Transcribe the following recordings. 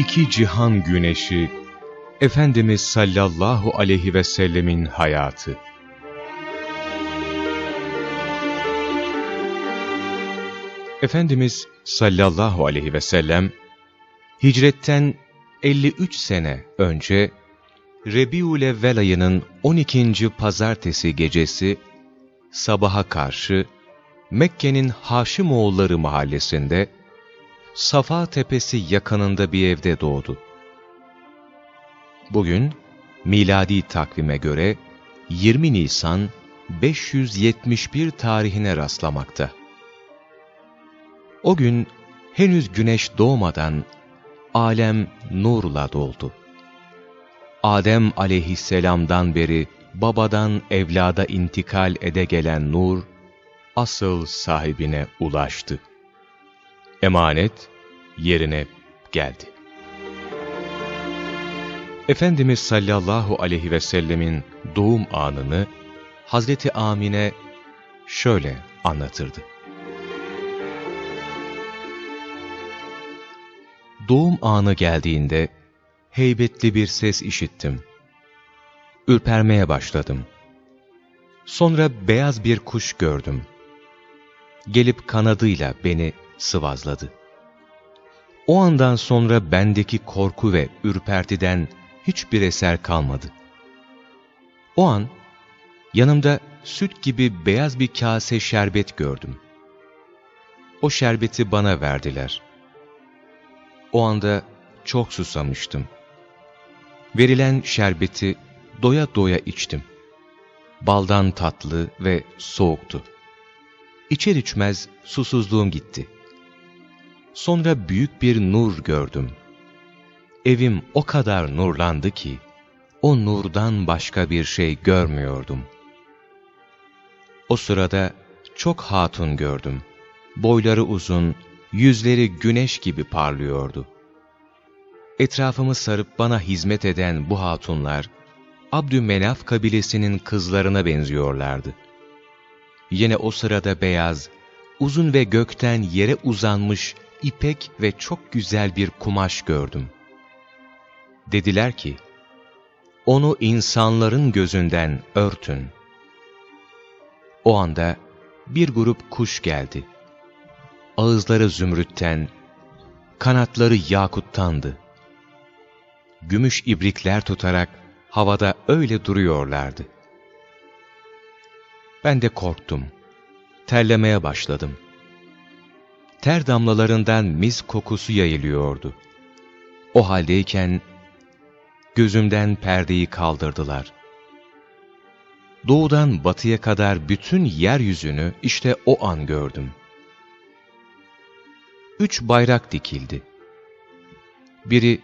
iki cihan güneşi, Efendimiz sallallahu aleyhi ve sellemin hayatı. Efendimiz sallallahu aleyhi ve sellem, hicretten 53 sene önce, Rebiül Evvel ayının 12. pazartesi gecesi, sabaha karşı, Mekke'nin Haşimoğulları mahallesinde, Safa Tepesi yakınında bir evde doğdu. Bugün, miladi takvime göre 20 Nisan 571 tarihine rastlamakta. O gün henüz güneş doğmadan alem nurla doldu. Adem aleyhisselamdan beri babadan evlada intikal ede gelen nur, asıl sahibine ulaştı. Emanet yerine geldi. Efendimiz sallallahu aleyhi ve sellemin doğum anını Hazreti Amine şöyle anlatırdı. Doğum anı geldiğinde heybetli bir ses işittim. Ürpermeye başladım. Sonra beyaz bir kuş gördüm. Gelip kanadıyla beni sıvazladı. O andan sonra bendeki korku ve ürpertiden hiçbir eser kalmadı. O an yanımda süt gibi beyaz bir kase şerbet gördüm. O şerbeti bana verdiler. O anda çok susamıştım. Verilen şerbeti doya doya içtim. Baldan tatlı ve soğuktu. İçer içmez susuzluğum gitti. Sonra büyük bir nur gördüm. Evim o kadar nurlandı ki, o nurdan başka bir şey görmüyordum. O sırada çok hatun gördüm. Boyları uzun, yüzleri güneş gibi parlıyordu. Etrafımı sarıp bana hizmet eden bu hatunlar, Abdümenaf kabilesinin kızlarına benziyorlardı. Yine o sırada beyaz, uzun ve gökten yere uzanmış ipek ve çok güzel bir kumaş gördüm. Dediler ki, onu insanların gözünden örtün. O anda bir grup kuş geldi. Ağızları zümrütten, kanatları yakuttandı. Gümüş ibrikler tutarak havada öyle duruyorlardı. Ben de korktum. Terlemeye başladım. Ter damlalarından mis kokusu yayılıyordu. O haldeyken gözümden perdeyi kaldırdılar. Doğudan batıya kadar bütün yeryüzünü işte o an gördüm. Üç bayrak dikildi. Biri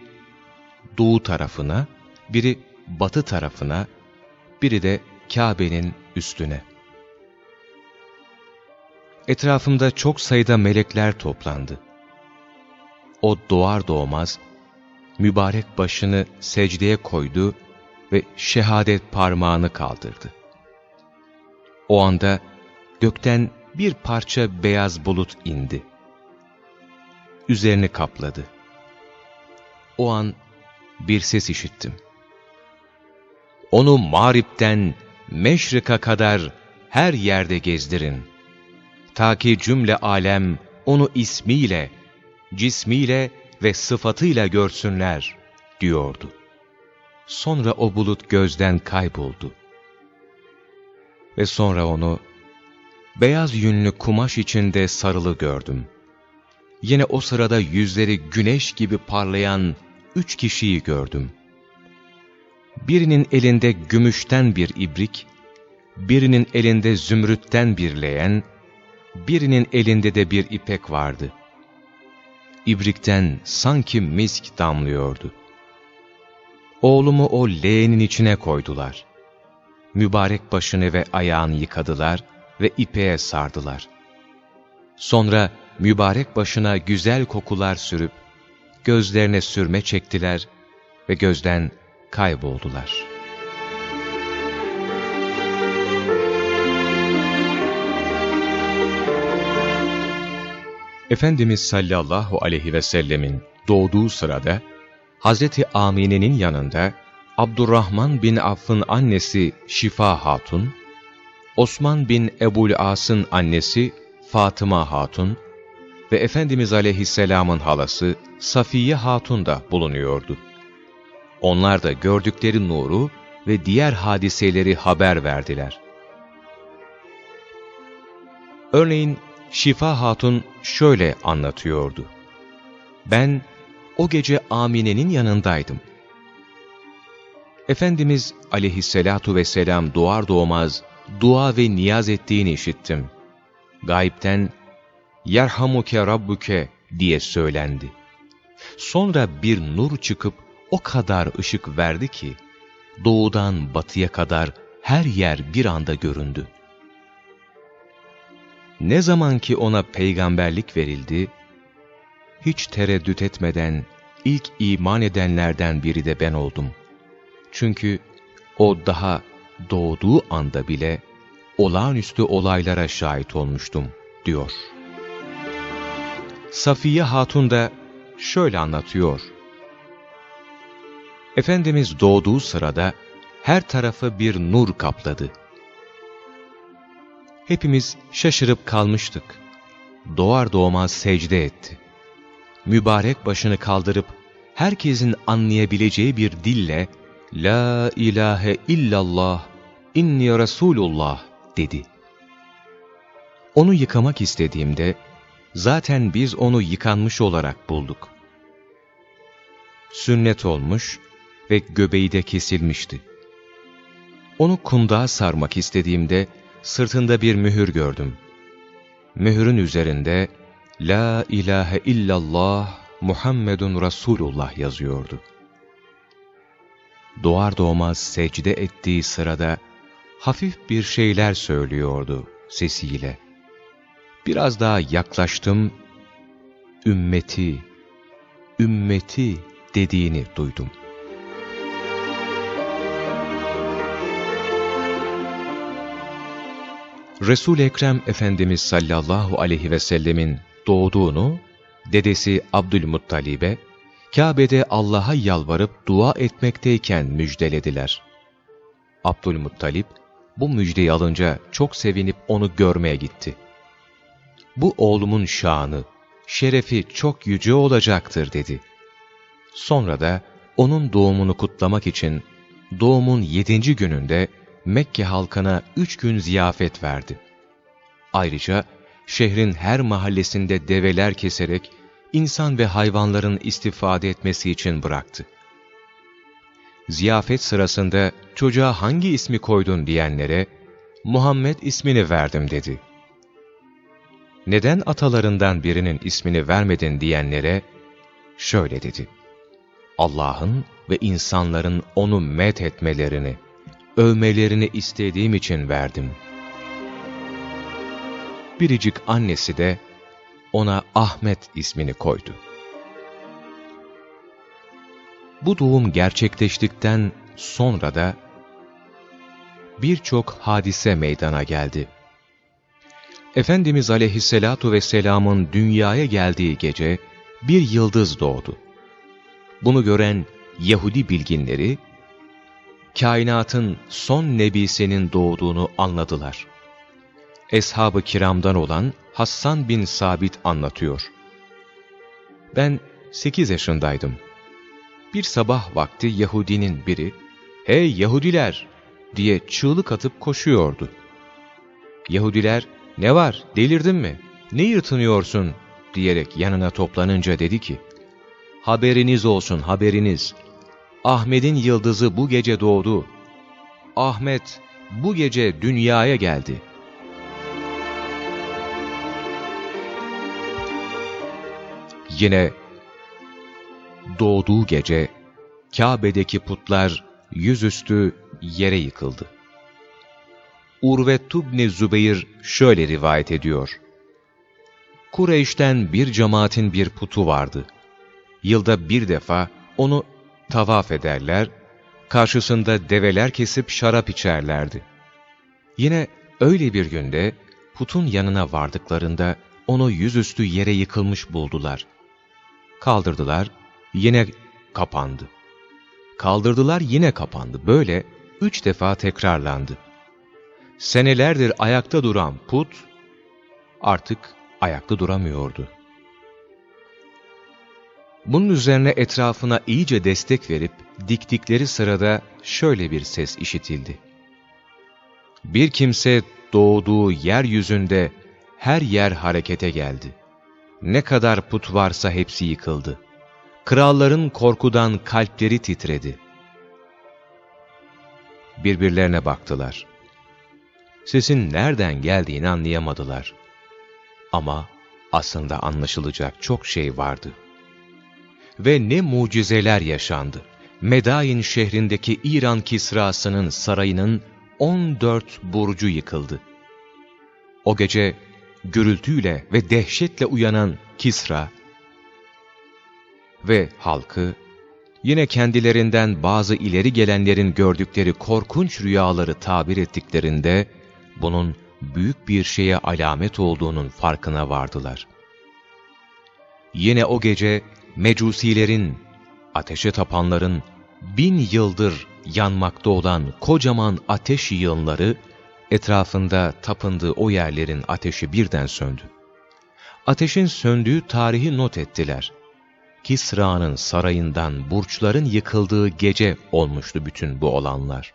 doğu tarafına, biri batı tarafına, biri de Kabe'nin üstüne. Etrafımda çok sayıda melekler toplandı. O doğar doğmaz, mübarek başını secdeye koydu ve şehadet parmağını kaldırdı. O anda gökten bir parça beyaz bulut indi. Üzerini kapladı. O an bir ses işittim. Onu mağripten meşrika kadar her yerde gezdirin. Ta ki cümle alem onu ismiyle, cismiyle ve sıfatıyla görsünler, diyordu. Sonra o bulut gözden kayboldu. Ve sonra onu beyaz yünlü kumaş içinde sarılı gördüm. Yine o sırada yüzleri güneş gibi parlayan üç kişiyi gördüm. Birinin elinde gümüşten bir ibrik, birinin elinde zümrütten bir leğen, birinin elinde de bir ipek vardı. İbrikten sanki misk damlıyordu. Oğlumu o leğenin içine koydular. Mübarek başını ve ayağını yıkadılar ve ipeğe sardılar. Sonra mübarek başına güzel kokular sürüp, gözlerine sürme çektiler ve gözden kayboldular. Efendimiz sallallahu aleyhi ve sellemin doğduğu sırada Hazreti Amine'nin yanında Abdurrahman bin Aff'ın annesi Şifa Hatun, Osman bin Ebul As'ın annesi Fatıma Hatun ve Efendimiz Aleyhisselam'ın halası Safiye Hatun da bulunuyordu. Onlar da gördükleri nuru ve diğer hadiseleri haber verdiler. Örneğin Şifa Hatun şöyle anlatıyordu. Ben o gece Amine'nin yanındaydım. Efendimiz aleyhissalatu vesselam doğar doğmaz dua ve niyaz ettiğini işittim. Gayipten ''Yerhamuke Rabbuke'' diye söylendi. Sonra bir nur çıkıp o kadar ışık verdi ki, doğudan batıya kadar her yer bir anda göründü. Ne zaman ki ona peygamberlik verildi, hiç tereddüt etmeden ilk iman edenlerden biri de ben oldum. Çünkü o daha doğduğu anda bile olağanüstü olaylara şahit olmuştum, diyor. Safiye Hatun da şöyle anlatıyor. Efendimiz doğduğu sırada her tarafı bir nur kapladı. Hepimiz şaşırıp kalmıştık. Doğar doğmaz secde etti. Mübarek başını kaldırıp herkesin anlayabileceği bir dille La ilahe illallah inni Resulullah dedi. Onu yıkamak istediğimde zaten biz onu yıkanmış olarak bulduk. Sünnet olmuş ve göbeği de kesilmişti. Onu kundağa sarmak istediğimde sırtında bir mühür gördüm. Mühürün üzerinde La ilahe illallah Muhammedun Resulullah yazıyordu. Doğar doğmaz secde ettiği sırada hafif bir şeyler söylüyordu sesiyle. Biraz daha yaklaştım, ümmeti, ümmeti dediğini duydum. Resul Ekrem Efendimiz sallallahu aleyhi ve sellemin doğduğunu dedesi Abdülmuttalib'e Kabe'de Allah'a yalvarıp dua etmekteyken müjdelediler. Abdülmuttalip bu müjdeyi alınca çok sevinip onu görmeye gitti. Bu oğlumun şanı, şerefi çok yüce olacaktır dedi. Sonra da onun doğumunu kutlamak için doğumun yedinci gününde Mekke halkına üç gün ziyafet verdi. Ayrıca şehrin her mahallesinde develer keserek insan ve hayvanların istifade etmesi için bıraktı. Ziyafet sırasında çocuğa hangi ismi koydun diyenlere Muhammed ismini verdim dedi. Neden atalarından birinin ismini vermedin diyenlere şöyle dedi. Allah'ın ve insanların onu met etmelerini, övmelerini istediğim için verdim. Biricik annesi de ona Ahmet ismini koydu. Bu doğum gerçekleştikten sonra da birçok hadise meydana geldi. Efendimiz aleyhissalatu vesselamın dünyaya geldiği gece bir yıldız doğdu. Bunu gören Yahudi bilginleri, kainatın son nebisinin doğduğunu anladılar. Eshab-ı kiramdan olan Hassan bin Sabit anlatıyor. Ben sekiz yaşındaydım. Bir sabah vakti Yahudinin biri, ''Hey Yahudiler!'' diye çığlık atıp koşuyordu. Yahudiler, ''Ne var, delirdin mi? Ne yırtınıyorsun?'' diyerek yanına toplanınca dedi ki, ''Haberiniz olsun, haberiniz. Ahmet'in yıldızı bu gece doğdu. Ahmet bu gece dünyaya geldi.'' Yine doğduğu gece Kabe'deki putlar yüzüstü yere yıkıldı. Urve Tubni Zübeyir şöyle rivayet ediyor. Kureyş'ten bir cemaatin bir putu vardı. Yılda bir defa onu tavaf ederler, karşısında develer kesip şarap içerlerdi. Yine öyle bir günde putun yanına vardıklarında onu yüzüstü yere yıkılmış buldular. Kaldırdılar, yine kapandı. Kaldırdılar yine kapandı. Böyle üç defa tekrarlandı. Senelerdir ayakta duran put artık ayakta duramıyordu. Bunun üzerine etrafına iyice destek verip diktikleri sırada şöyle bir ses işitildi. Bir kimse doğduğu yeryüzünde her yer harekete geldi. Ne kadar put varsa hepsi yıkıldı. Kralların korkudan kalpleri titredi. Birbirlerine baktılar. Sesin nereden geldiğini anlayamadılar. Ama aslında anlaşılacak çok şey vardı. Ve ne mucizeler yaşandı. Medain şehrindeki İran Kisrası'nın sarayının 14 burcu yıkıldı. O gece gürültüyle ve dehşetle uyanan Kisra ve halkı, yine kendilerinden bazı ileri gelenlerin gördükleri korkunç rüyaları tabir ettiklerinde, bunun büyük bir şeye alamet olduğunun farkına vardılar. Yine o gece mecusilerin, ateşe tapanların, bin yıldır yanmakta olan kocaman ateş yığınları, etrafında tapındığı o yerlerin ateşi birden söndü. Ateşin söndüğü tarihi not ettiler. Kisra'nın sarayından burçların yıkıldığı gece olmuştu bütün bu olanlar.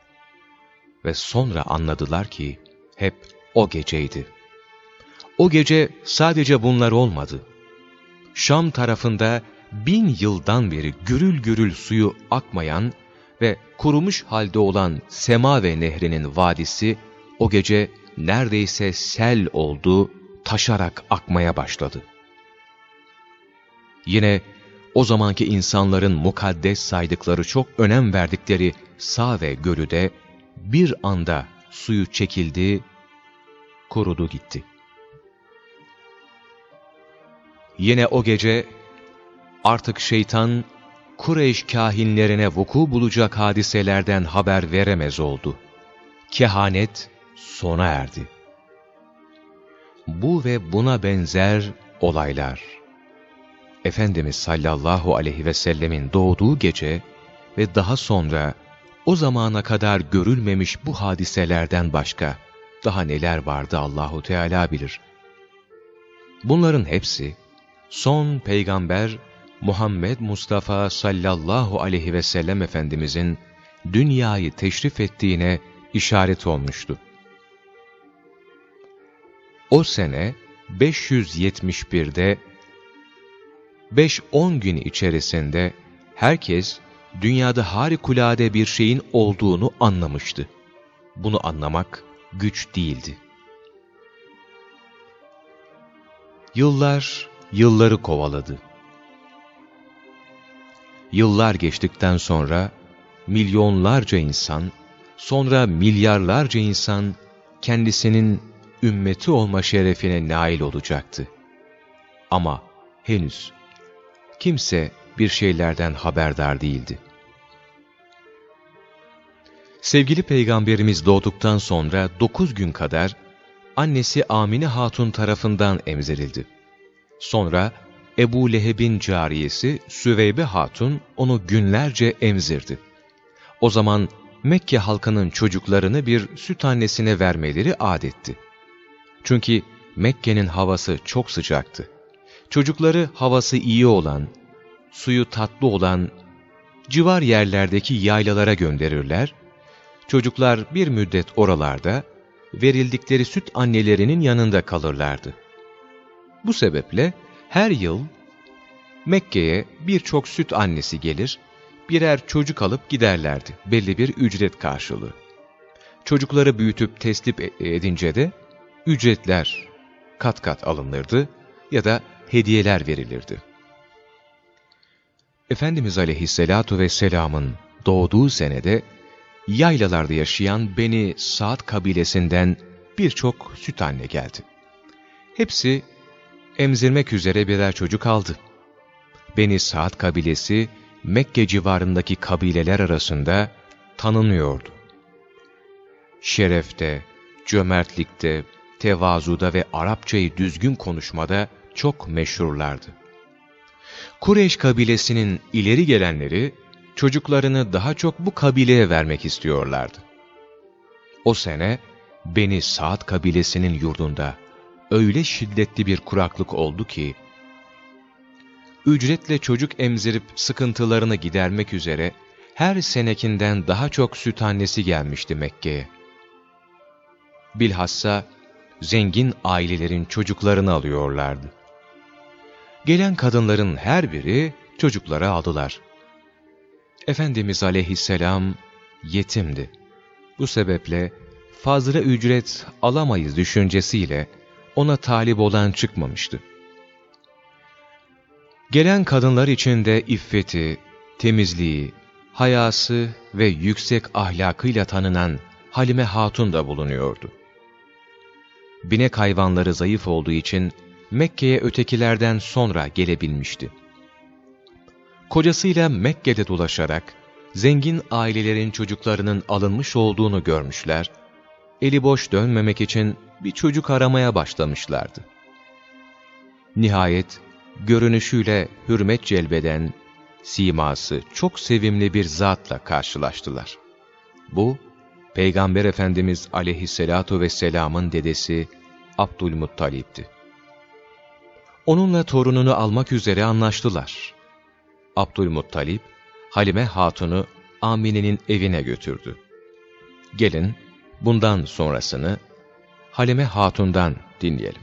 Ve sonra anladılar ki hep o geceydi. O gece sadece bunlar olmadı. Şam tarafında bin yıldan beri gürül gürül suyu akmayan ve kurumuş halde olan Semave Nehri'nin vadisi o gece neredeyse sel oldu, taşarak akmaya başladı. Yine o zamanki insanların mukaddes saydıkları çok önem verdikleri Save Gölü de bir anda suyu çekildi, kurudu gitti. Yine o gece artık şeytan Kureyş kahinlerine vuku bulacak hadiselerden haber veremez oldu. Kehanet sona erdi. Bu ve buna benzer olaylar, Efendimiz sallallahu aleyhi ve sellemin doğduğu gece ve daha sonra o zamana kadar görülmemiş bu hadiselerden başka daha neler vardı Allahu Teala bilir. Bunların hepsi son peygamber Muhammed Mustafa sallallahu aleyhi ve sellem Efendimizin dünyayı teşrif ettiğine işaret olmuştu. O sene 571'de 5-10 gün içerisinde herkes dünyada harikulade bir şeyin olduğunu anlamıştı. Bunu anlamak güç değildi. Yıllar yılları kovaladı. Yıllar geçtikten sonra milyonlarca insan, sonra milyarlarca insan kendisinin ümmeti olma şerefine nail olacaktı. Ama henüz kimse bir şeylerden haberdar değildi. Sevgili Peygamberimiz doğduktan sonra dokuz gün kadar annesi Amine Hatun tarafından emzirildi. Sonra Ebu Leheb'in cariyesi Süveybe Hatun onu günlerce emzirdi. O zaman Mekke halkının çocuklarını bir süt annesine vermeleri adetti. Çünkü Mekke'nin havası çok sıcaktı. Çocukları havası iyi olan, suyu tatlı olan civar yerlerdeki yaylalara gönderirler. Çocuklar bir müddet oralarda verildikleri süt annelerinin yanında kalırlardı. Bu sebeple her yıl Mekke'ye birçok süt annesi gelir, birer çocuk alıp giderlerdi belli bir ücret karşılığı. Çocukları büyütüp teslim e- edince de ücretler kat kat alınırdı ya da hediyeler verilirdi. Efendimiz Aleyhisselatu Vesselam'ın doğduğu senede yaylalarda yaşayan Beni Saad kabilesinden birçok süt anne geldi. Hepsi emzirmek üzere birer çocuk aldı. Beni Saad kabilesi Mekke civarındaki kabileler arasında tanınıyordu. Şerefte, cömertlikte, tevazuda ve Arapçayı düzgün konuşmada çok meşhurlardı. Kureyş kabilesinin ileri gelenleri çocuklarını daha çok bu kabileye vermek istiyorlardı. O sene Beni Saat kabilesinin yurdunda öyle şiddetli bir kuraklık oldu ki, ücretle çocuk emzirip sıkıntılarını gidermek üzere her senekinden daha çok süt annesi gelmişti Mekke'ye. Bilhassa zengin ailelerin çocuklarını alıyorlardı. Gelen kadınların her biri çocukları aldılar. Efendimiz aleyhisselam yetimdi. Bu sebeple fazla ücret alamayız düşüncesiyle ona talip olan çıkmamıştı. Gelen kadınlar içinde iffeti, temizliği, hayası ve yüksek ahlakıyla tanınan Halime Hatun da bulunuyordu. Binek hayvanları zayıf olduğu için Mekke'ye ötekilerden sonra gelebilmişti. Kocasıyla Mekke'de dolaşarak zengin ailelerin çocuklarının alınmış olduğunu görmüşler, eli boş dönmemek için bir çocuk aramaya başlamışlardı. Nihayet görünüşüyle hürmet celbeden, siması çok sevimli bir zatla karşılaştılar. Bu, Peygamber Efendimiz aleyhissalatu vesselamın dedesi Abdülmuttalip'ti. Onunla torununu almak üzere anlaştılar. Abdülmuttalip, Halime Hatun'u Amine'nin evine götürdü. Gelin, bundan sonrasını Halime Hatun'dan dinleyelim.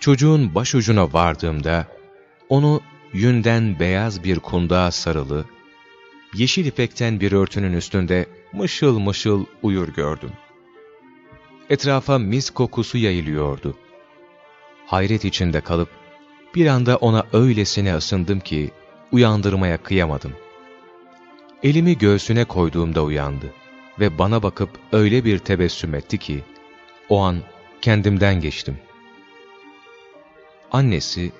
Çocuğun başucuna vardığımda, onu yünden beyaz bir kundağa sarılı, yeşil ipekten bir örtünün üstünde mışıl mışıl uyur gördüm. Etrafa mis kokusu yayılıyordu. Hayret içinde kalıp, bir anda ona öylesine ısındım ki, uyandırmaya kıyamadım. Elimi göğsüne koyduğumda uyandı ve bana bakıp öyle bir tebessüm etti ki, o an kendimden geçtim. Annesi,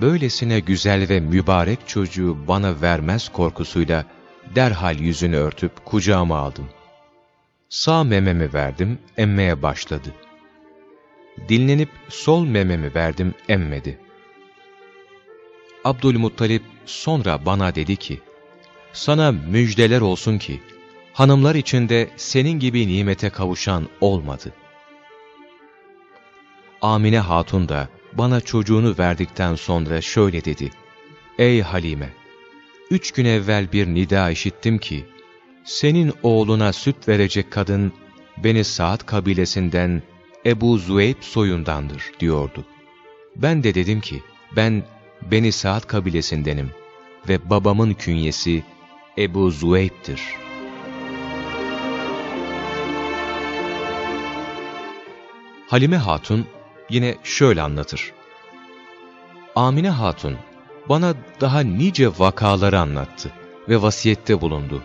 böylesine güzel ve mübarek çocuğu bana vermez korkusuyla derhal yüzünü örtüp kucağıma aldım. Sağ mememi verdim, emmeye başladı. Dinlenip sol mememi verdim, emmedi. Abdülmuttalip sonra bana dedi ki, sana müjdeler olsun ki, hanımlar içinde senin gibi nimete kavuşan olmadı. Amine Hatun da bana çocuğunu verdikten sonra şöyle dedi, Ey Halime! Üç gün evvel bir nida işittim ki, senin oğluna süt verecek kadın, beni Saat kabilesinden Ebu Züeyb soyundandır diyordu. Ben de dedim ki, ben Beni Saat kabilesindenim ve babamın künyesi Ebu Züeyb'tir. Halime Hatun yine şöyle anlatır. Amine Hatun bana daha nice vakaları anlattı ve vasiyette bulundu.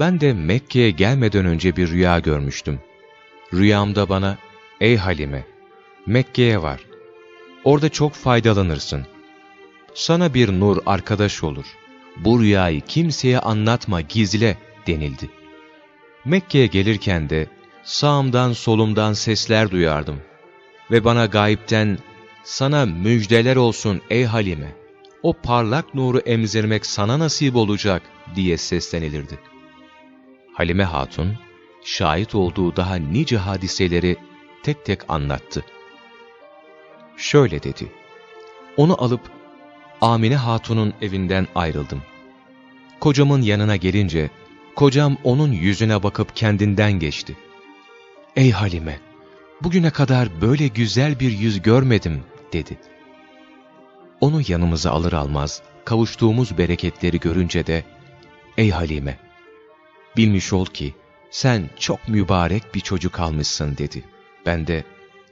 Ben de Mekke'ye gelmeden önce bir rüya görmüştüm. Rüyamda bana, ey Halime, Mekke'ye var. Orada çok faydalanırsın. Sana bir nur arkadaş olur. Bu rüyayı kimseye anlatma, gizle denildi. Mekke'ye gelirken de sağımdan solumdan sesler duyardım. Ve bana gayipten, sana müjdeler olsun ey Halime, o parlak nuru emzirmek sana nasip olacak diye seslenilirdi. Halime Hatun, şahit olduğu daha nice hadiseleri tek tek anlattı. Şöyle dedi, onu alıp Amine Hatun'un evinden ayrıldım. Kocamın yanına gelince, kocam onun yüzüne bakıp kendinden geçti. Ey Halime, bugüne kadar böyle güzel bir yüz görmedim, dedi. Onu yanımıza alır almaz, kavuştuğumuz bereketleri görünce de, Ey Halime, bilmiş ol ki, sen çok mübarek bir çocuk almışsın, dedi. Ben de,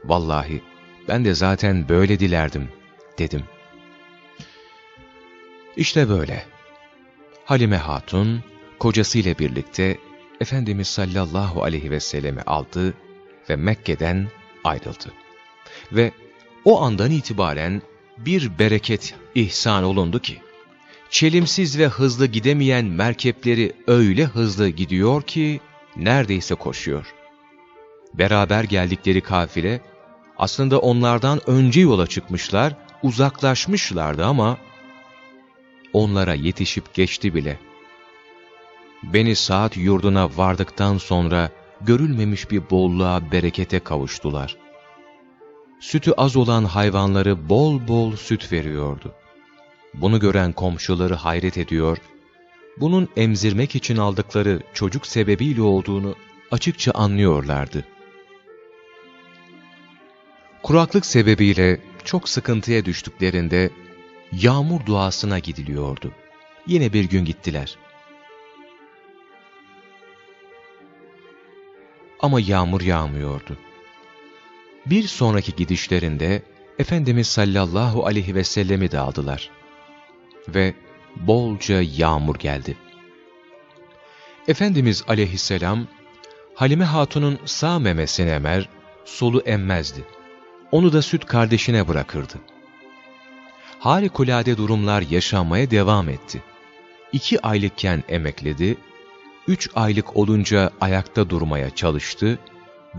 vallahi, ben de zaten böyle dilerdim, dedim. İşte böyle. Halime Hatun, kocasıyla birlikte Efendimiz sallallahu aleyhi ve sellemi aldı ve Mekke'den ayrıldı. Ve o andan itibaren bir bereket ihsan olundu ki, çelimsiz ve hızlı gidemeyen merkepleri öyle hızlı gidiyor ki, neredeyse koşuyor. beraber geldikleri kafile aslında onlardan önce yola çıkmışlar, uzaklaşmışlardı ama onlara yetişip geçti bile. Beni saat yurduna vardıktan sonra görülmemiş bir bolluğa, berekete kavuştular. Sütü az olan hayvanları bol bol süt veriyordu. Bunu gören komşuları hayret ediyor, bunun emzirmek için aldıkları çocuk sebebiyle olduğunu açıkça anlıyorlardı. Kuraklık sebebiyle çok sıkıntıya düştüklerinde yağmur duasına gidiliyordu. Yine bir gün gittiler. Ama yağmur yağmıyordu. Bir sonraki gidişlerinde Efendimiz sallallahu aleyhi ve sellemi de aldılar. Ve bolca yağmur geldi. Efendimiz aleyhisselam, Halime Hatun'un sağ memesini emer, solu emmezdi. Onu da süt kardeşine bırakırdı. Harikulade durumlar yaşanmaya devam etti. İki aylıkken emekledi, üç aylık olunca ayakta durmaya çalıştı,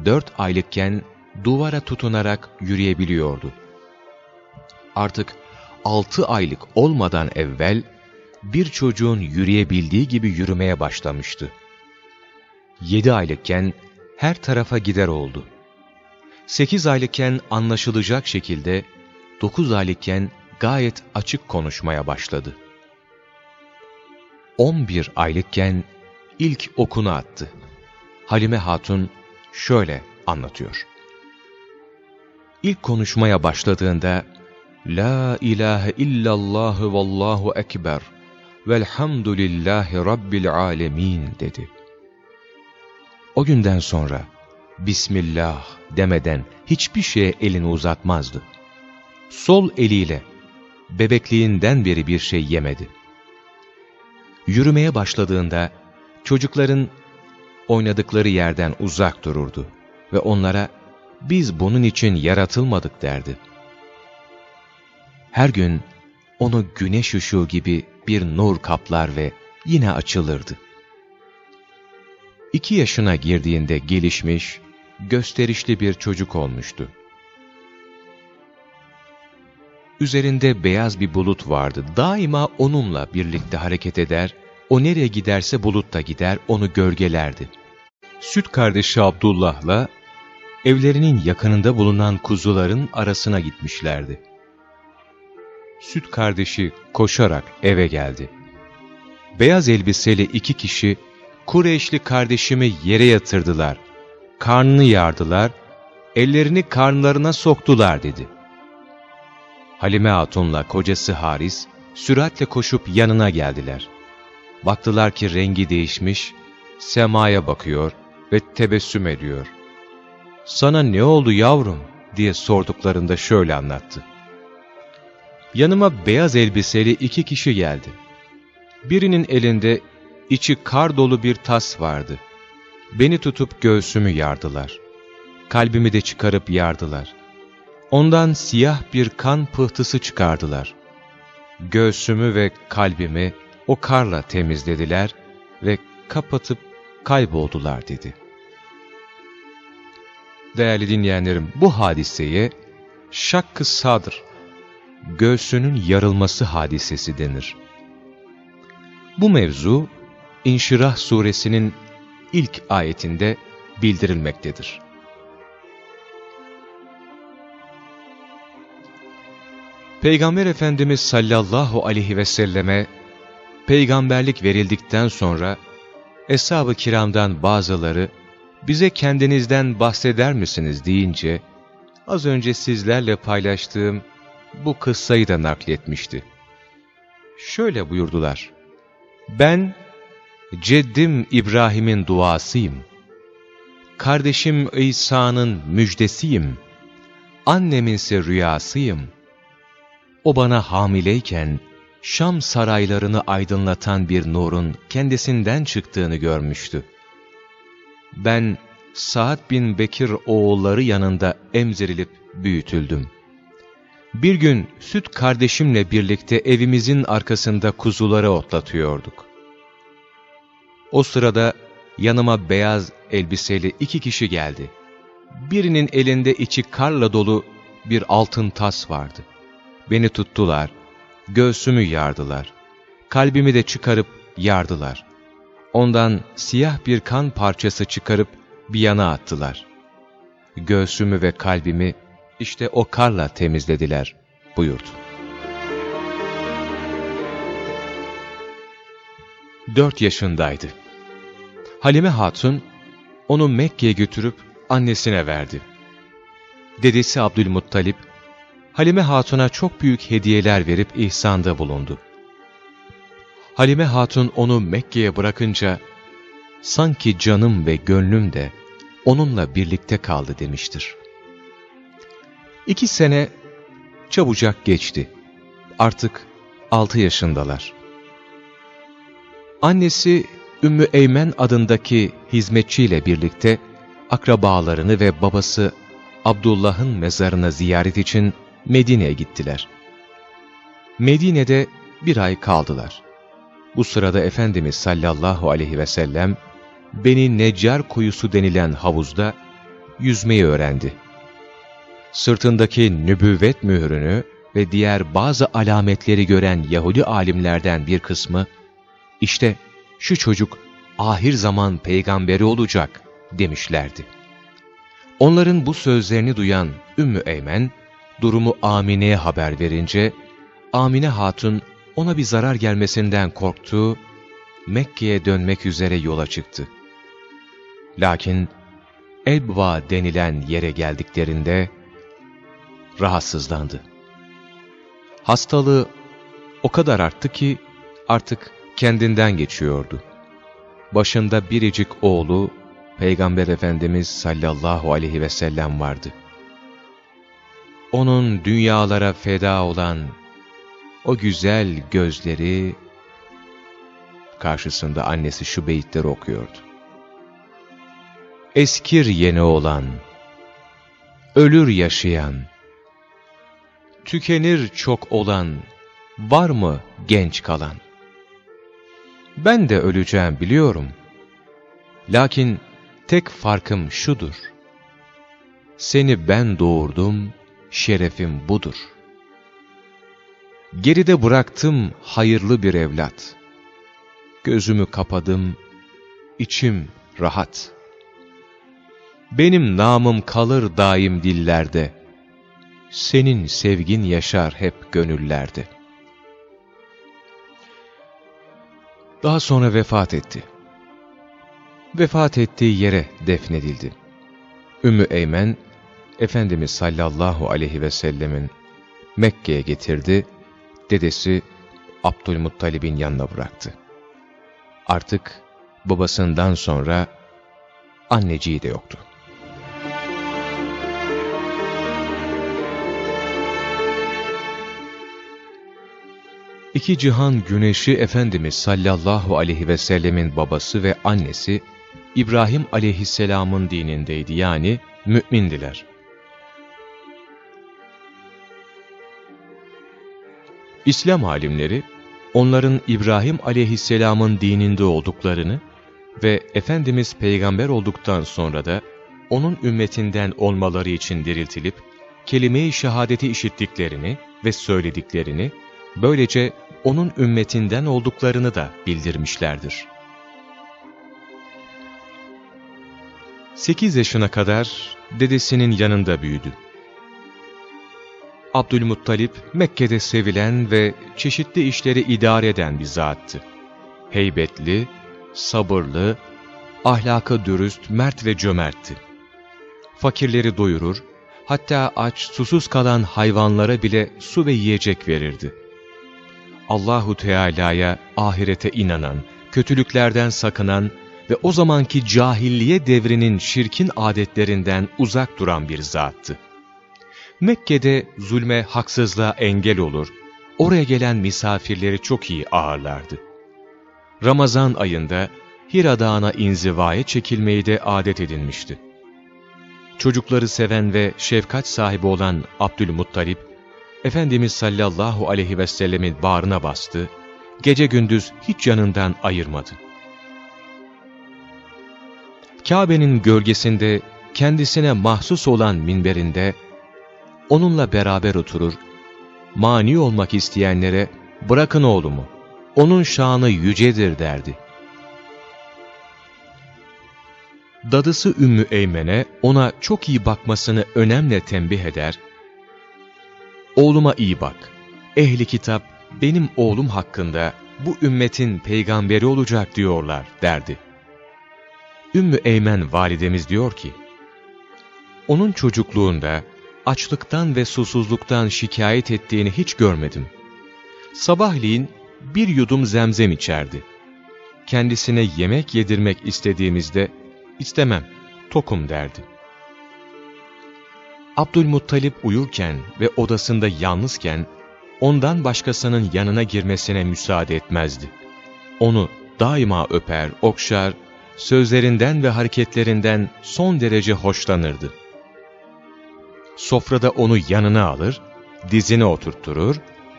dört aylıkken duvara tutunarak yürüyebiliyordu. Artık altı aylık olmadan evvel bir çocuğun yürüyebildiği gibi yürümeye başlamıştı. Yedi aylıkken her tarafa gider oldu. Sekiz aylıkken anlaşılacak şekilde, dokuz aylıkken gayet açık konuşmaya başladı. On bir aylıkken ilk okunu attı. Halime Hatun şöyle anlatıyor. İlk konuşmaya başladığında, La ilahe illallah vallahu ekber velhamdülillahi rabbil alemin dedi. O günden sonra Bismillah demeden hiçbir şeye elini uzatmazdı. Sol eliyle bebekliğinden beri bir şey yemedi. Yürümeye başladığında çocukların oynadıkları yerden uzak dururdu ve onlara biz bunun için yaratılmadık derdi. Her gün onu güneş ışığı gibi bir nur kaplar ve yine açılırdı. İki yaşına girdiğinde gelişmiş, gösterişli bir çocuk olmuştu. Üzerinde beyaz bir bulut vardı. Daima onunla birlikte hareket eder, o nereye giderse bulut da gider, onu gölgelerdi. Süt kardeşi Abdullah'la evlerinin yakınında bulunan kuzuların arasına gitmişlerdi. Süt kardeşi koşarak eve geldi. Beyaz elbiseli iki kişi Kureyşli kardeşimi yere yatırdılar, karnını yardılar, ellerini karnlarına soktular dedi. Halime Hatun'la kocası Haris süratle koşup yanına geldiler. Baktılar ki rengi değişmiş, semaya bakıyor ve tebessüm ediyor. ''Sana ne oldu yavrum?'' diye sorduklarında şöyle anlattı. Yanıma beyaz elbiseli iki kişi geldi. Birinin elinde içi kar dolu bir tas vardı. Beni tutup göğsümü yardılar. Kalbimi de çıkarıp yardılar. Ondan siyah bir kan pıhtısı çıkardılar. Göğsümü ve kalbimi o karla temizlediler ve kapatıp kayboldular dedi. Değerli dinleyenlerim bu hadiseye şakkı sadır, göğsünün yarılması hadisesi denir. Bu mevzu İnşirah suresinin ilk ayetinde bildirilmektedir. Peygamber Efendimiz sallallahu aleyhi ve selleme peygamberlik verildikten sonra Eshab-ı kiramdan bazıları bize kendinizden bahseder misiniz deyince az önce sizlerle paylaştığım bu kıssayı da nakletmişti. Şöyle buyurdular. Ben Ceddim İbrahim'in duasıyım. Kardeşim İsa'nın müjdesiyim. Anneminse rüyasıyım. O bana hamileyken Şam saraylarını aydınlatan bir nurun kendisinden çıktığını görmüştü. Ben Sa'd bin Bekir oğulları yanında emzirilip büyütüldüm. Bir gün süt kardeşimle birlikte evimizin arkasında kuzuları otlatıyorduk. O sırada yanıma beyaz elbiseli iki kişi geldi. birinin elinde içi karla dolu bir altın tas vardı. Beni tuttular, göğsümü yardılar. Kalbimi de çıkarıp yardılar. Ondan siyah bir kan parçası çıkarıp bir yana attılar. Göğsümü ve kalbimi işte o karla temizlediler buyurdu. Dört yaşındaydı. Halime Hatun onu Mekke'ye götürüp annesine verdi. Dedesi Abdülmuttalip, Halime Hatun'a çok büyük hediyeler verip ihsanda bulundu. Halime Hatun onu Mekke'ye bırakınca, sanki canım ve gönlüm de onunla birlikte kaldı demiştir. İki sene çabucak geçti. Artık altı yaşındalar. Annesi Ümmü Eymen adındaki hizmetçiyle birlikte akrabalarını ve babası Abdullah'ın mezarına ziyaret için Medine'ye gittiler. Medine'de bir ay kaldılar. Bu sırada Efendimiz sallallahu aleyhi ve sellem Beni Neccar kuyusu denilen havuzda yüzmeyi öğrendi. Sırtındaki nübüvvet mührünü ve diğer bazı alametleri gören Yahudi alimlerden bir kısmı, işte şu çocuk ahir zaman peygamberi olacak demişlerdi. Onların bu sözlerini duyan Ümmü Eymen, durumu Amine'ye haber verince, Amine Hatun ona bir zarar gelmesinden korktu, Mekke'ye dönmek üzere yola çıktı. Lakin Elbva denilen yere geldiklerinde rahatsızlandı. Hastalığı o kadar arttı ki artık kendinden geçiyordu. Başında biricik oğlu Peygamber Efendimiz sallallahu aleyhi ve sellem vardı. Onun dünyalara feda olan o güzel gözleri karşısında annesi şu beyitleri okuyordu. Eskir yeni olan, ölür yaşayan, tükenir çok olan, var mı genç kalan? Ben de öleceğim biliyorum. Lakin tek farkım şudur. Seni ben doğurdum, şerefim budur. Geride bıraktım hayırlı bir evlat. Gözümü kapadım, içim rahat. Benim namım kalır daim dillerde. Senin sevgin yaşar hep gönüllerde. Daha sonra vefat etti. Vefat ettiği yere defnedildi. Ümmü Eymen, Efendimiz sallallahu aleyhi ve sellemin Mekke'ye getirdi, dedesi Abdülmuttalib'in yanına bıraktı. Artık babasından sonra anneciği de yoktu. İki cihan güneşi Efendimiz sallallahu aleyhi ve sellemin babası ve annesi İbrahim aleyhisselamın dinindeydi yani mümindiler. İslam alimleri onların İbrahim aleyhisselamın dininde olduklarını ve Efendimiz peygamber olduktan sonra da onun ümmetinden olmaları için diriltilip kelime-i şehadeti işittiklerini ve söylediklerini Böylece onun ümmetinden olduklarını da bildirmişlerdir. 8 yaşına kadar dedesinin yanında büyüdü. Abdülmuttalip Mekke'de sevilen ve çeşitli işleri idare eden bir zattı. Heybetli, sabırlı, ahlaka dürüst, mert ve cömertti. Fakirleri doyurur, hatta aç, susuz kalan hayvanlara bile su ve yiyecek verirdi. Allahu Teala'ya ahirete inanan, kötülüklerden sakınan ve o zamanki cahilliye devrinin şirkin adetlerinden uzak duran bir zattı. Mekke'de zulme, haksızlığa engel olur, oraya gelen misafirleri çok iyi ağırlardı. Ramazan ayında Hira Dağı'na inzivaya çekilmeyi de adet edinmişti. Çocukları seven ve şefkat sahibi olan Abdülmuttalip, Efendimiz sallallahu aleyhi ve sellemin bağrına bastı, gece gündüz hiç yanından ayırmadı. Kabe'nin gölgesinde kendisine mahsus olan minberinde onunla beraber oturur, mani olmak isteyenlere bırakın oğlumu, onun şanı yücedir derdi. Dadısı Ümmü Eymen'e ona çok iyi bakmasını önemle tembih eder, oğluma iyi bak, ehli kitap benim oğlum hakkında bu ümmetin peygamberi olacak diyorlar derdi. Ümmü Eymen validemiz diyor ki, onun çocukluğunda açlıktan ve susuzluktan şikayet ettiğini hiç görmedim. Sabahleyin bir yudum zemzem içerdi. Kendisine yemek yedirmek istediğimizde, istemem, tokum derdi. Abdülmuttalip uyurken ve odasında yalnızken, ondan başkasının yanına girmesine müsaade etmezdi. Onu daima öper, okşar, sözlerinden ve hareketlerinden son derece hoşlanırdı. Sofrada onu yanına alır, dizine oturtturur,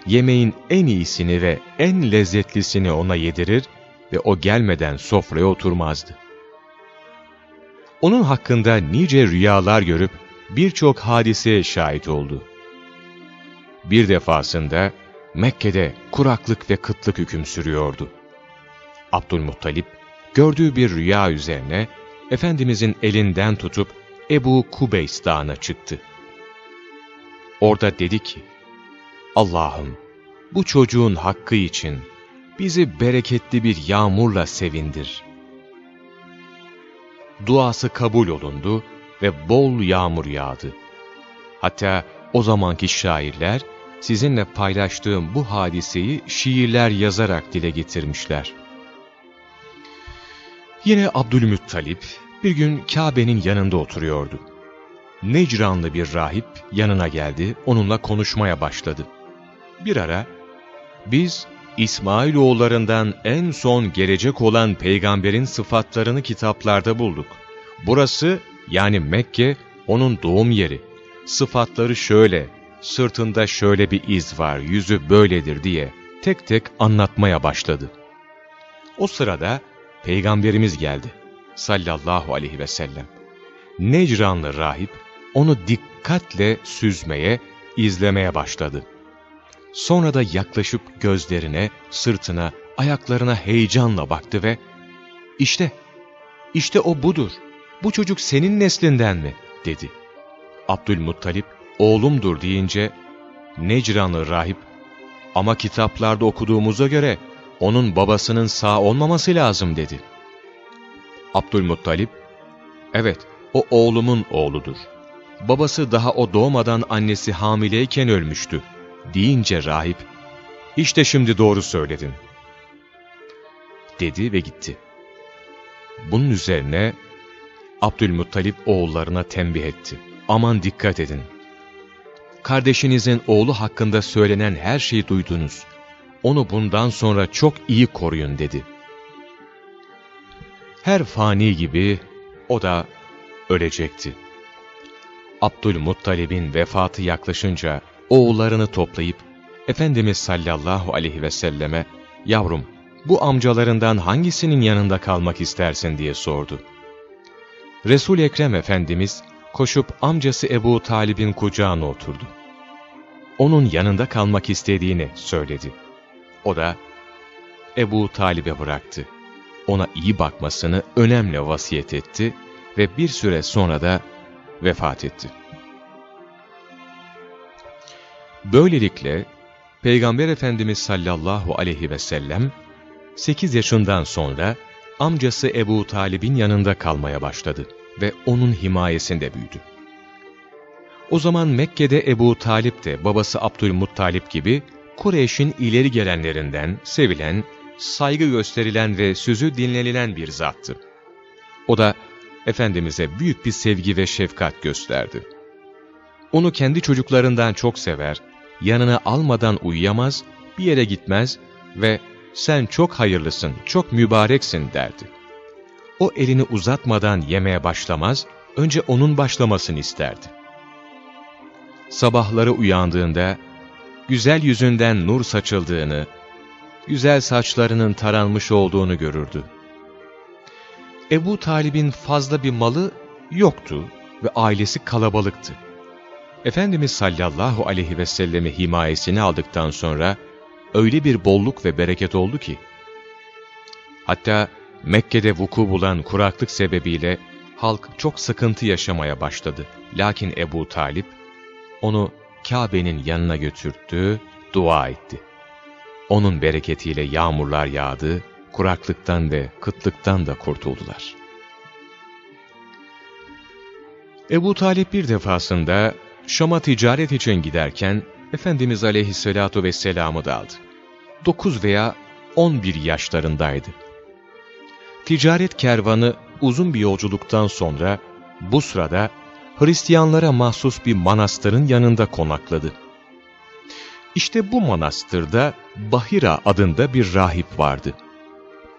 yemeğin en iyisini ve en lezzetlisini ona yedirir ve o gelmeden sofraya oturmazdı. Onun hakkında nice rüyalar görüp birçok hadiseye şahit oldu. Bir defasında Mekke'de kuraklık ve kıtlık hüküm sürüyordu. Abdülmuttalip gördüğü bir rüya üzerine Efendimizin elinden tutup Ebu Kubeys dağına çıktı. Orada dedi ki, Allah'ım bu çocuğun hakkı için bizi bereketli bir yağmurla sevindir. Duası kabul olundu ve bol yağmur yağdı. Hatta o zamanki şairler sizinle paylaştığım bu hadiseyi şiirler yazarak dile getirmişler. Yine Abdülmuttalip bir gün Kabe'nin yanında oturuyordu. Necranlı bir rahip yanına geldi, onunla konuşmaya başladı. Bir ara, biz İsmailoğullarından en son gelecek olan peygamberin sıfatlarını kitaplarda bulduk. Burası yani Mekke onun doğum yeri. Sıfatları şöyle, sırtında şöyle bir iz var, yüzü böyledir diye tek tek anlatmaya başladı. O sırada Peygamberimiz geldi sallallahu aleyhi ve sellem. Necranlı rahip onu dikkatle süzmeye, izlemeye başladı. Sonra da yaklaşıp gözlerine, sırtına, ayaklarına heyecanla baktı ve ''İşte, işte o budur, bu çocuk senin neslinden mi?'' dedi. Abdülmuttalip oğlumdur deyince Necranlı rahip ama kitaplarda okuduğumuza göre onun babasının sağ olmaması lazım dedi. Abdülmuttalip, evet o oğlumun oğludur. Babası daha o doğmadan annesi hamileyken ölmüştü deyince rahip, işte şimdi doğru söyledin dedi ve gitti. Bunun üzerine Abdülmuttalip oğullarına tembih etti. Aman dikkat edin. Kardeşinizin oğlu hakkında söylenen her şeyi duydunuz. Onu bundan sonra çok iyi koruyun dedi. Her fani gibi o da ölecekti. Abdülmuttalib'in vefatı yaklaşınca oğullarını toplayıp Efendimiz sallallahu aleyhi ve selleme yavrum bu amcalarından hangisinin yanında kalmak istersin diye sordu. resul Ekrem Efendimiz koşup amcası Ebu Talib'in kucağına oturdu. Onun yanında kalmak istediğini söyledi. O da Ebu Talib'e bıraktı. Ona iyi bakmasını önemli vasiyet etti ve bir süre sonra da vefat etti. Böylelikle Peygamber Efendimiz sallallahu aleyhi ve sellem 8 yaşından sonra amcası Ebu Talib'in yanında kalmaya başladı ve onun himayesinde büyüdü. O zaman Mekke'de Ebu Talip de babası Abdülmuttalip gibi Kureyş'in ileri gelenlerinden sevilen, saygı gösterilen ve sözü dinlenilen bir zattı. O da Efendimiz'e büyük bir sevgi ve şefkat gösterdi. Onu kendi çocuklarından çok sever, yanına almadan uyuyamaz, bir yere gitmez ve sen çok hayırlısın, çok mübareksin derdi. O elini uzatmadan yemeye başlamaz, önce onun başlamasını isterdi. Sabahları uyandığında, güzel yüzünden nur saçıldığını, güzel saçlarının taranmış olduğunu görürdü. Ebu Talib'in fazla bir malı yoktu ve ailesi kalabalıktı. Efendimiz sallallahu aleyhi ve sellemi himayesini aldıktan sonra öyle bir bolluk ve bereket oldu ki, hatta Mekke'de vuku bulan kuraklık sebebiyle halk çok sıkıntı yaşamaya başladı. Lakin Ebu Talip onu Kabe'nin yanına götürttü, dua etti. Onun bereketiyle yağmurlar yağdı, kuraklıktan ve kıtlıktan da kurtuldular. Ebu Talip bir defasında Şam'a ticaret için giderken Efendimiz aleyhissalatu vesselam'ı da aldı. 9 veya 11 yaşlarındaydı. Ticaret kervanı uzun bir yolculuktan sonra bu sırada Hristiyanlara mahsus bir manastırın yanında konakladı. İşte bu manastırda Bahira adında bir rahip vardı.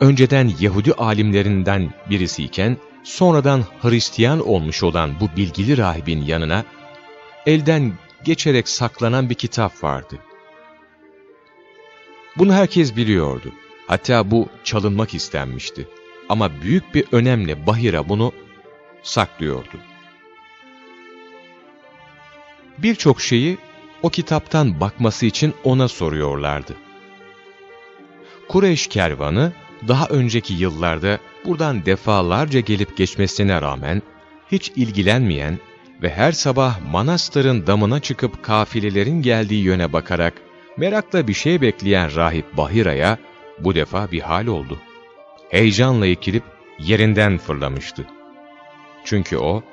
Önceden Yahudi alimlerinden birisiyken sonradan Hristiyan olmuş olan bu bilgili rahibin yanına elden geçerek saklanan bir kitap vardı. Bunu herkes biliyordu. Hatta bu çalınmak istenmişti. Ama büyük bir önemle Bahira bunu saklıyordu. Birçok şeyi o kitaptan bakması için ona soruyorlardı. Kureyş kervanı daha önceki yıllarda buradan defalarca gelip geçmesine rağmen hiç ilgilenmeyen ve her sabah manastırın damına çıkıp kafilelerin geldiği yöne bakarak merakla bir şey bekleyen rahip Bahira'ya bu defa bir hal oldu. Heyecanla ikilip yerinden fırlamıştı. Çünkü o,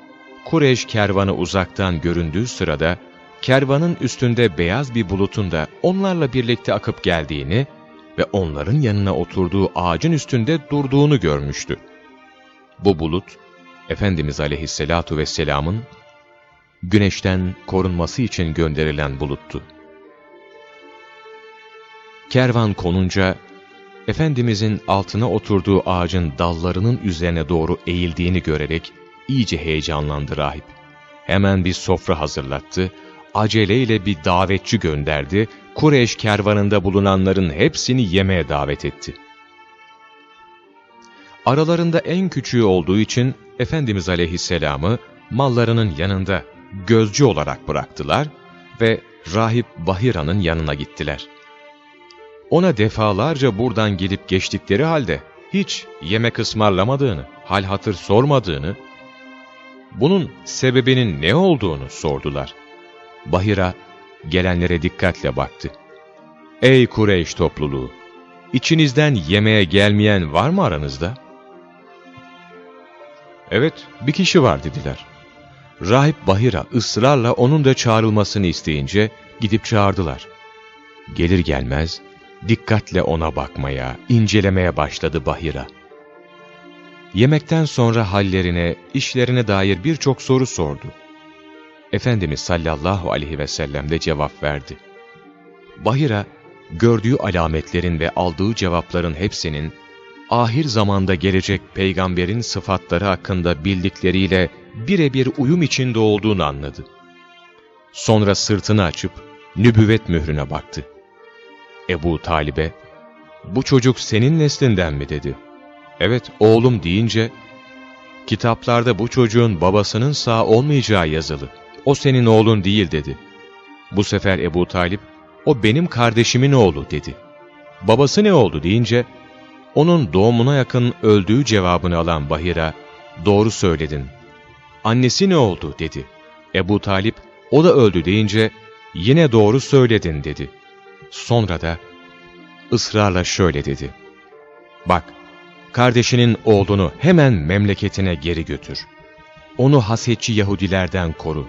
Kureş kervanı uzaktan göründüğü sırada, kervanın üstünde beyaz bir bulutun da onlarla birlikte akıp geldiğini ve onların yanına oturduğu ağacın üstünde durduğunu görmüştü. Bu bulut, Efendimiz aleyhissalatu vesselamın güneşten korunması için gönderilen buluttu. Kervan konunca, Efendimizin altına oturduğu ağacın dallarının üzerine doğru eğildiğini görerek iyice heyecanlandı rahip. Hemen bir sofra hazırlattı, aceleyle bir davetçi gönderdi, Kureyş kervanında bulunanların hepsini yemeğe davet etti. Aralarında en küçüğü olduğu için Efendimiz aleyhisselamı mallarının yanında gözcü olarak bıraktılar ve rahip Bahira'nın yanına gittiler. Ona defalarca buradan gelip geçtikleri halde hiç yemek ısmarlamadığını, hal hatır sormadığını, bunun sebebinin ne olduğunu sordular. Bahira gelenlere dikkatle baktı. Ey Kureyş topluluğu! İçinizden yemeğe gelmeyen var mı aranızda? Evet, bir kişi var dediler. Rahip Bahira ısrarla onun da çağrılmasını isteyince gidip çağırdılar. Gelir gelmez dikkatle ona bakmaya, incelemeye başladı Bahira. Yemekten sonra hallerine, işlerine dair birçok soru sordu. Efendimiz sallallahu aleyhi ve sellem de cevap verdi. Bahira, gördüğü alametlerin ve aldığı cevapların hepsinin, ahir zamanda gelecek peygamberin sıfatları hakkında bildikleriyle birebir uyum içinde olduğunu anladı. Sonra sırtını açıp nübüvvet mührüne baktı. Ebu Talib'e, ''Bu çocuk senin neslinden mi?'' dedi. ''Evet, oğlum.'' deyince, ''Kitaplarda bu çocuğun babasının sağ olmayacağı yazılı. O senin oğlun değil.'' dedi. Bu sefer Ebu Talip, ''O benim kardeşimin oğlu.'' dedi. ''Babası ne oldu?'' deyince, onun doğumuna yakın öldüğü cevabını alan Bahira, ''Doğru söyledin. Annesi ne oldu?'' dedi. Ebu Talip, ''O da öldü.'' deyince, ''Yine doğru söyledin.'' dedi. Sonra da ısrarla şöyle dedi. Bak, kardeşinin oğlunu hemen memleketine geri götür. Onu hasetçi Yahudilerden koru.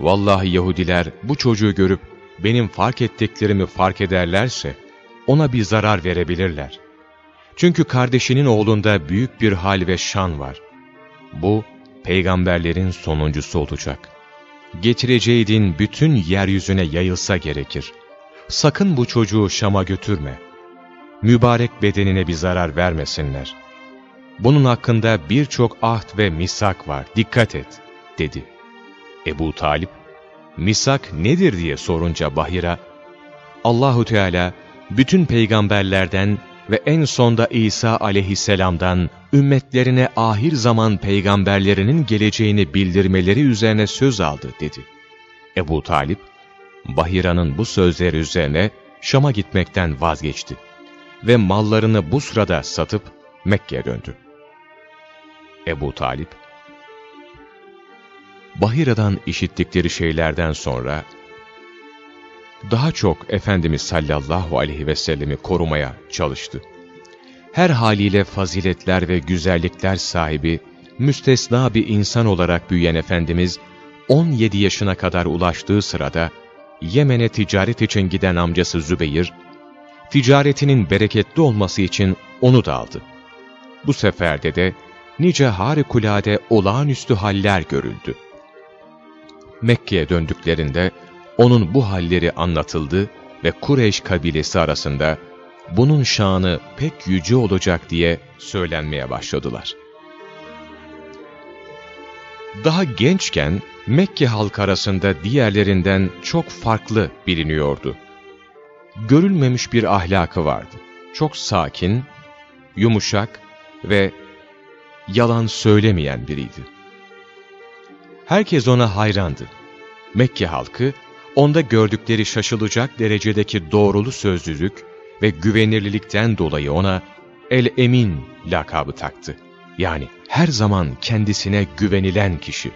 Vallahi Yahudiler bu çocuğu görüp benim fark ettiklerimi fark ederlerse ona bir zarar verebilirler. Çünkü kardeşinin oğlunda büyük bir hal ve şan var. Bu peygamberlerin sonuncusu olacak. Getireceği din bütün yeryüzüne yayılsa gerekir.'' sakın bu çocuğu Şam'a götürme. Mübarek bedenine bir zarar vermesinler. Bunun hakkında birçok ahd ve misak var, dikkat et, dedi. Ebu Talip, misak nedir diye sorunca Bahira, Allahu Teala bütün peygamberlerden ve en sonda İsa aleyhisselamdan ümmetlerine ahir zaman peygamberlerinin geleceğini bildirmeleri üzerine söz aldı dedi. Ebu Talip, Bahira'nın bu sözleri üzerine Şam'a gitmekten vazgeçti ve mallarını bu sırada satıp Mekke'ye döndü. Ebu Talip, Bahira'dan işittikleri şeylerden sonra daha çok Efendimiz sallallahu aleyhi ve sellemi korumaya çalıştı. Her haliyle faziletler ve güzellikler sahibi, müstesna bir insan olarak büyüyen Efendimiz, 17 yaşına kadar ulaştığı sırada, Yemen'e ticaret için giden amcası Zübeyir, ticaretinin bereketli olması için onu da aldı. Bu seferde de nice harikulade olağanüstü haller görüldü. Mekke'ye döndüklerinde onun bu halleri anlatıldı ve Kureyş kabilesi arasında bunun şanı pek yüce olacak diye söylenmeye başladılar. Daha gençken Mekke halk arasında diğerlerinden çok farklı biliniyordu. Görülmemiş bir ahlakı vardı. Çok sakin, yumuşak ve yalan söylemeyen biriydi. Herkes ona hayrandı. Mekke halkı, onda gördükleri şaşılacak derecedeki doğrulu sözlülük ve güvenirlilikten dolayı ona El-Emin lakabı taktı. Yani her zaman kendisine güvenilen kişi.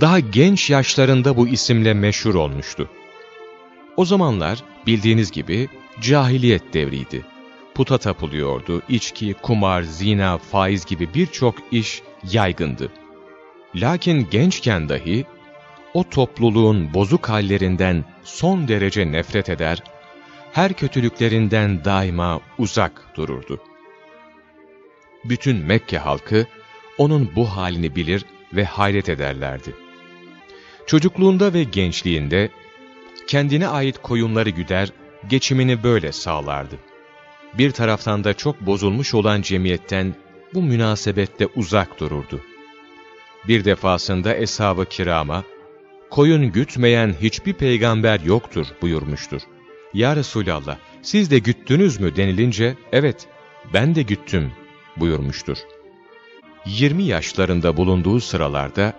Daha genç yaşlarında bu isimle meşhur olmuştu. O zamanlar bildiğiniz gibi cahiliyet devriydi. Puta tapılıyordu, içki, kumar, zina, faiz gibi birçok iş yaygındı. Lakin gençken dahi o topluluğun bozuk hallerinden son derece nefret eder, her kötülüklerinden daima uzak dururdu. Bütün Mekke halkı onun bu halini bilir ve hayret ederlerdi. Çocukluğunda ve gençliğinde kendine ait koyunları güder, geçimini böyle sağlardı. Bir taraftan da çok bozulmuş olan cemiyetten bu münasebette uzak dururdu. Bir defasında eshab-ı kirama, koyun gütmeyen hiçbir peygamber yoktur buyurmuştur. Ya Resulallah, siz de güttünüz mü denilince, evet ben de güttüm buyurmuştur. 20 yaşlarında bulunduğu sıralarda,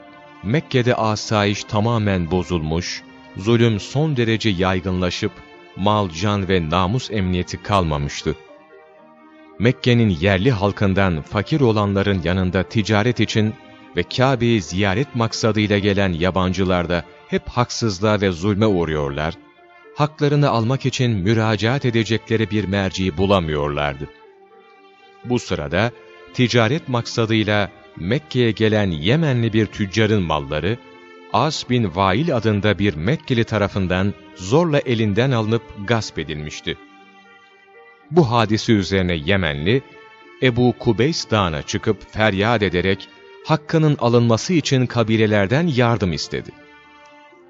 Mekke'de asayiş tamamen bozulmuş, zulüm son derece yaygınlaşıp, mal, can ve namus emniyeti kalmamıştı. Mekke'nin yerli halkından fakir olanların yanında ticaret için ve Kabe'yi ziyaret maksadıyla gelen yabancılar da hep haksızlığa ve zulme uğruyorlar, haklarını almak için müracaat edecekleri bir merci bulamıyorlardı. Bu sırada ticaret maksadıyla Mekke'ye gelen Yemenli bir tüccarın malları, As bin Vail adında bir Mekkeli tarafından zorla elinden alınıp gasp edilmişti. Bu hadisi üzerine Yemenli, Ebu Kubeys Dağı'na çıkıp feryat ederek hakkının alınması için kabilelerden yardım istedi.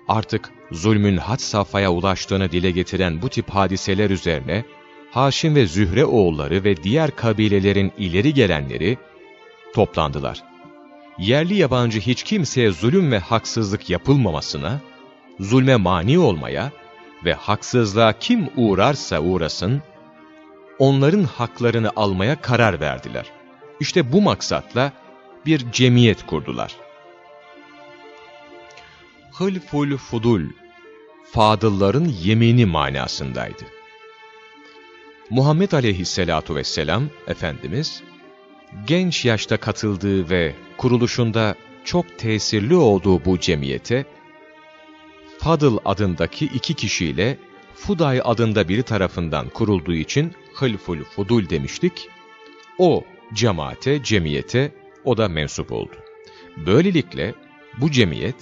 Artık zulmün had safhaya ulaştığını dile getiren bu tip hadiseler üzerine, Haşim ve Zühre oğulları ve diğer kabilelerin ileri gelenleri toplandılar. Yerli yabancı hiç kimseye zulüm ve haksızlık yapılmamasına, zulme mani olmaya ve haksızlığa kim uğrarsa uğrasın, onların haklarını almaya karar verdiler. İşte bu maksatla bir cemiyet kurdular. Hılful Fudul, Fadılların yemini manasındaydı. Muhammed aleyhisselatu vesselam Efendimiz, genç yaşta katıldığı ve kuruluşunda çok tesirli olduğu bu cemiyete, Fadıl adındaki iki kişiyle Fuday adında biri tarafından kurulduğu için Hılful Fudul demiştik. O cemaate, cemiyete o da mensup oldu. Böylelikle bu cemiyet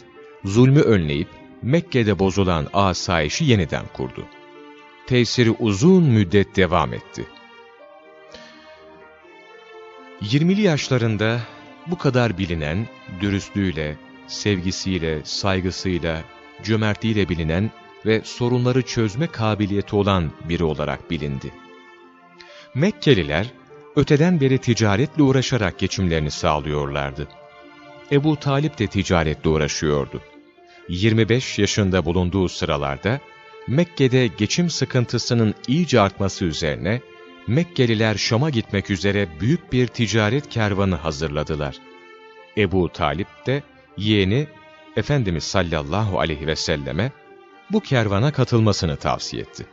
zulmü önleyip Mekke'de bozulan asayişi yeniden kurdu. Tesiri uzun müddet devam etti. 20'li yaşlarında bu kadar bilinen, dürüstlüğüyle, sevgisiyle, saygısıyla, cömertliğiyle bilinen ve sorunları çözme kabiliyeti olan biri olarak bilindi. Mekkeliler, öteden beri ticaretle uğraşarak geçimlerini sağlıyorlardı. Ebu Talip de ticaretle uğraşıyordu. 25 yaşında bulunduğu sıralarda, Mekke'de geçim sıkıntısının iyice artması üzerine, Mekkeliler Şam'a gitmek üzere büyük bir ticaret kervanı hazırladılar. Ebu Talip de yeğeni Efendimiz sallallahu aleyhi ve selleme bu kervana katılmasını tavsiye etti.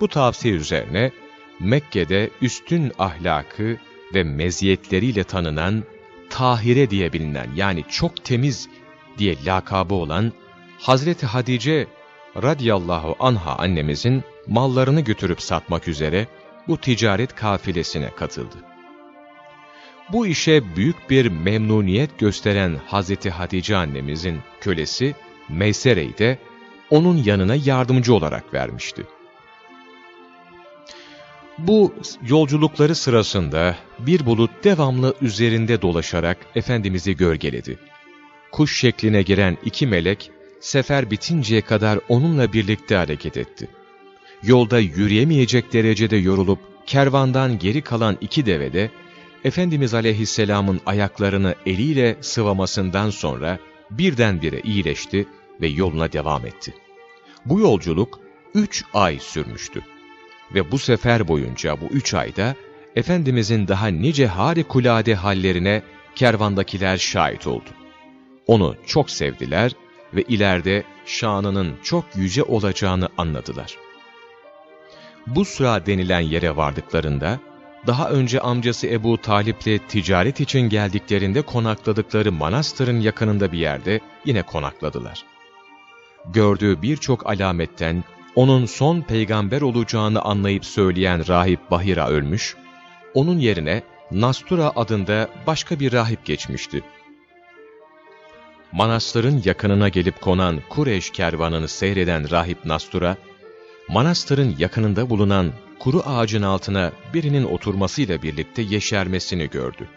Bu tavsiye üzerine Mekke'de üstün ahlakı ve meziyetleriyle tanınan Tahire diye bilinen yani çok temiz diye lakabı olan Hazreti Hadice radiyallahu anha annemizin mallarını götürüp satmak üzere bu ticaret kafilesine katıldı. Bu işe büyük bir memnuniyet gösteren Hazreti Hatice annemizin kölesi Meysere'yi de onun yanına yardımcı olarak vermişti. Bu yolculukları sırasında bir bulut devamlı üzerinde dolaşarak Efendimiz'i gölgeledi. Kuş şekline giren iki melek, sefer bitinceye kadar onunla birlikte hareket etti. Yolda yürüyemeyecek derecede yorulup kervandan geri kalan iki deve de, Efendimiz Aleyhisselam'ın ayaklarını eliyle sıvamasından sonra birdenbire iyileşti ve yoluna devam etti. Bu yolculuk üç ay sürmüştü. Ve bu sefer boyunca bu üç ayda Efendimizin daha nice harikulade hallerine kervandakiler şahit oldu. Onu çok sevdiler ve ileride şanının çok yüce olacağını anladılar. Bu sıra denilen yere vardıklarında, daha önce amcası Ebu Talip'le ticaret için geldiklerinde konakladıkları manastırın yakınında bir yerde yine konakladılar. Gördüğü birçok alametten onun son peygamber olacağını anlayıp söyleyen rahip Bahira ölmüş, onun yerine Nastura adında başka bir rahip geçmişti. Manastırın yakınına gelip konan Kureş kervanını seyreden rahip Nastura, manastırın yakınında bulunan kuru ağacın altına birinin oturmasıyla birlikte yeşermesini gördü.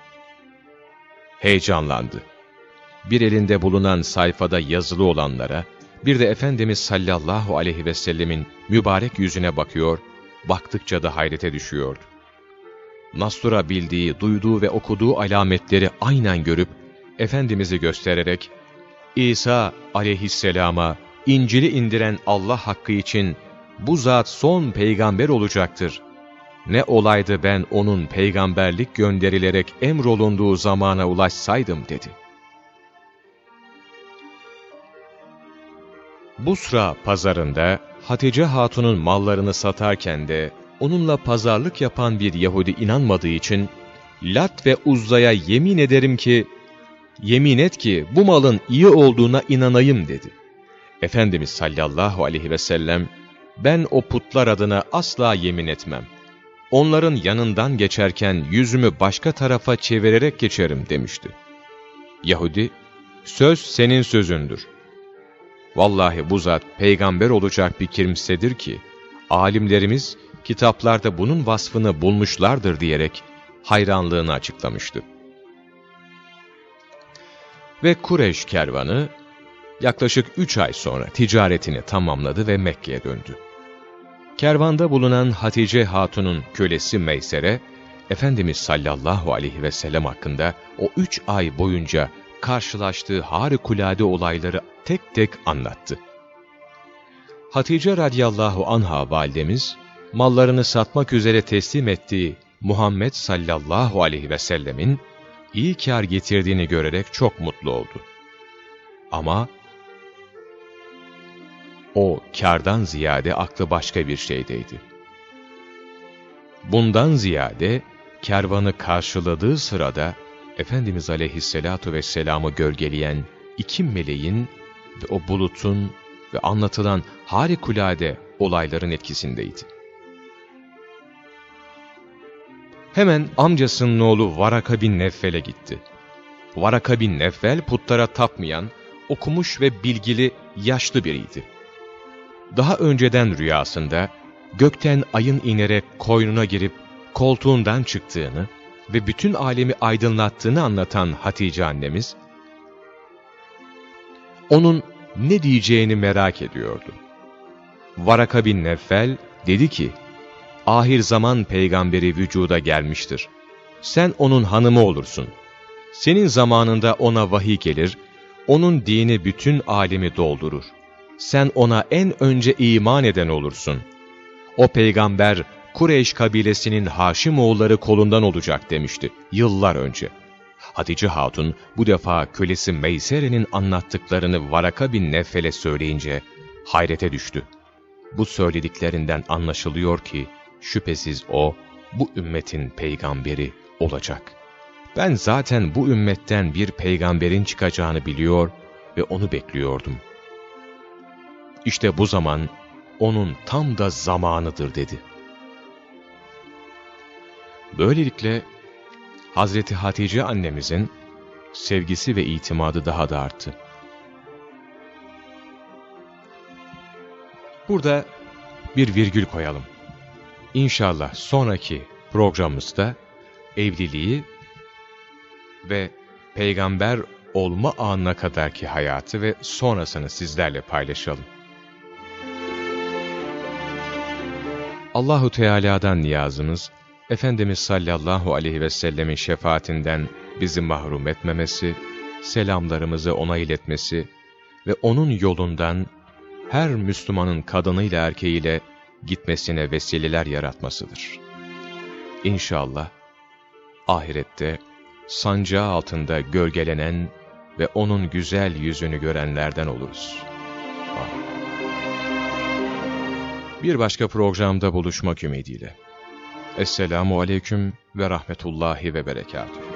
Heyecanlandı. Bir elinde bulunan sayfada yazılı olanlara, bir de Efendimiz sallallahu aleyhi ve sellemin mübarek yüzüne bakıyor, baktıkça da hayrete düşüyordu. Nastura bildiği, duyduğu ve okuduğu alametleri aynen görüp, Efendimiz'i göstererek, İsa aleyhisselama İncil'i indiren Allah hakkı için bu zat son peygamber olacaktır. Ne olaydı ben onun peygamberlik gönderilerek emrolunduğu zamana ulaşsaydım dedi. Busra pazarında Hatice Hatun'un mallarını satarken de onunla pazarlık yapan bir Yahudi inanmadığı için Lat ve Uzza'ya yemin ederim ki yemin et ki bu malın iyi olduğuna inanayım dedi. Efendimiz sallallahu aleyhi ve sellem ben o putlar adına asla yemin etmem. Onların yanından geçerken yüzümü başka tarafa çevirerek geçerim demişti. Yahudi, söz senin sözündür. Vallahi bu zat peygamber olacak bir kimsedir ki, alimlerimiz kitaplarda bunun vasfını bulmuşlardır diyerek hayranlığını açıklamıştı. Ve Kureş kervanı yaklaşık üç ay sonra ticaretini tamamladı ve Mekke'ye döndü. Kervanda bulunan Hatice Hatun'un kölesi Meysere, Efendimiz sallallahu aleyhi ve sellem hakkında o üç ay boyunca karşılaştığı harikulade olayları tek tek anlattı. Hatice radiyallahu anha validemiz, mallarını satmak üzere teslim ettiği Muhammed sallallahu aleyhi ve sellemin iyi kar getirdiğini görerek çok mutlu oldu. Ama o kardan ziyade aklı başka bir şeydeydi. Bundan ziyade kervanı karşıladığı sırada Efendimiz aleyhissalatu vesselam'ı gölgeleyen iki meleğin ve o bulutun ve anlatılan harikulade olayların etkisindeydi. Hemen amcasının oğlu Varaka bin Neffel'e gitti. Varaka bin Neffel putlara tapmayan, okumuş ve bilgili yaşlı biriydi. Daha önceden rüyasında gökten ayın inerek koynuna girip koltuğundan çıktığını ve bütün alemi aydınlattığını anlatan Hatice annemiz, onun ne diyeceğini merak ediyordu. Varaka bin Neffel dedi ki, ahir zaman peygamberi vücuda gelmiştir. Sen onun hanımı olursun. Senin zamanında ona vahiy gelir, onun dini bütün alemi doldurur. Sen ona en önce iman eden olursun. O peygamber Kureyş kabilesinin Haşim oğulları kolundan olacak demişti yıllar önce. Hatice Hatun bu defa kölesi Meysere'nin anlattıklarını Varaka bin Neffel'e söyleyince hayrete düştü. Bu söylediklerinden anlaşılıyor ki şüphesiz o bu ümmetin peygamberi olacak. Ben zaten bu ümmetten bir peygamberin çıkacağını biliyor ve onu bekliyordum. İşte bu zaman onun tam da zamanıdır dedi. Böylelikle Hazreti Hatice annemizin sevgisi ve itimadı daha da arttı. Burada bir virgül koyalım. İnşallah sonraki programımızda evliliği ve peygamber olma anına kadarki hayatı ve sonrasını sizlerle paylaşalım. Allahu Teala'dan niyazımız Efendimiz sallallahu aleyhi ve sellemin şefaatinden bizi mahrum etmemesi, selamlarımızı ona iletmesi ve onun yolundan her Müslümanın kadınıyla erkeğiyle gitmesine vesileler yaratmasıdır. İnşallah ahirette sancağı altında gölgelenen ve onun güzel yüzünü görenlerden oluruz. Bir başka programda buluşmak ümidiyle. Esselamu Aleyküm ve Rahmetullahi ve Berekatuhu.